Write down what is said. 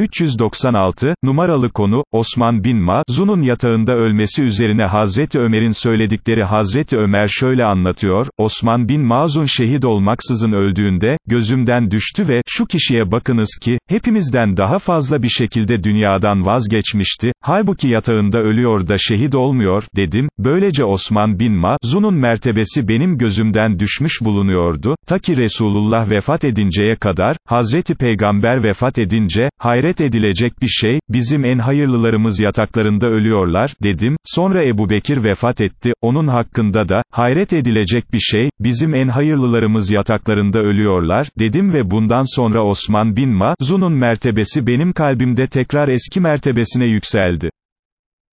396, numaralı konu, Osman bin Mazun'un yatağında ölmesi üzerine Hazreti Ömer'in söyledikleri Hazreti Ömer şöyle anlatıyor, Osman bin Mazun şehit olmaksızın öldüğünde, gözümden düştü ve, şu kişiye bakınız ki, hepimizden daha fazla bir şekilde dünyadan vazgeçmişti, halbuki yatağında ölüyor da şehit olmuyor, dedim, böylece Osman bin Mazun'un mertebesi benim gözümden düşmüş bulunuyordu, ta ki Resulullah vefat edinceye kadar, Hazreti Peygamber vefat edince, hayret edilecek bir şey, bizim en hayırlılarımız yataklarında ölüyorlar, dedim, sonra Ebu Bekir vefat etti, onun hakkında da, hayret edilecek bir şey, bizim en hayırlılarımız yataklarında ölüyorlar, dedim ve bundan sonra Osman bin Mazun'un mertebesi benim kalbimde tekrar eski mertebesine yükseldi.